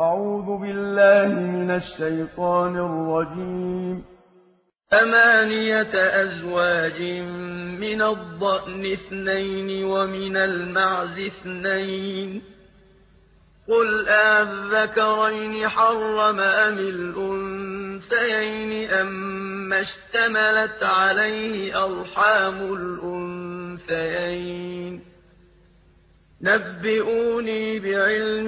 أعوذ بالله من الشيطان الرجيم. ثمانية أزواج من الضأن اثنين ومن المعز اثنين. قل أذكرين حرم أم الأنثيين أما اشتملت عليه أرحام الأنثيين. نبئوني بعلم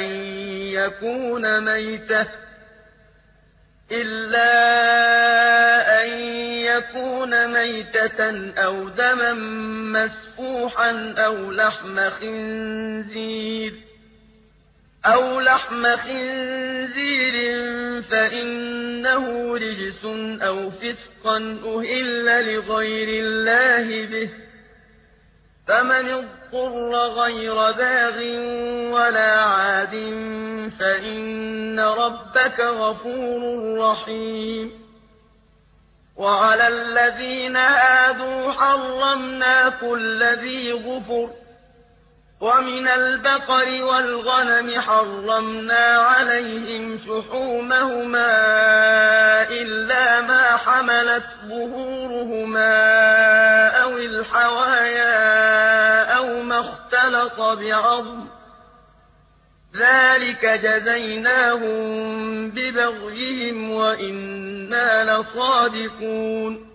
أَن يَكُونَ مَيْتَةً إِلَّا أَن يَكُونَ مَيْتَةً أَوْ دَمًا مَّسْفُوحًا أَوْ لَحْمَ خِنزِيرٍ أَوْ لَحْمَ خِنزِيرٍ فَإِنَّهُ رِجْسٌ أَوْ فِسْقًا أُهِلَّ لِغَيْرِ اللَّهِ بِهِ ۚ فَمَنِ اضْطُرَّ غَيْرَ بَاغٍ وَلَا عَادٍ فَإِنَّ رَبَّكَ غَفُورٌ رَّحِيمٌ. وَعَلَى الَّذِينَ هَادُوا حَرَّمْنَا كُلَّ ذِي ظُفُرٍ وَمِنَ الْبَقَرِ وَالْغَنَمِ حَرَّمْنَا عَلَيْهِمْ شُحُومَهُمَا إِلَّا مَا حَمَلَتْ ظُهُورُهُمَا اخْتَلَطَ بِعَظْمٍ ۚ ذَٰلِكَ جَزَيْنَاهُم بِبَغْيِهِمْ وَإِنَّا لَصَادِقُونَ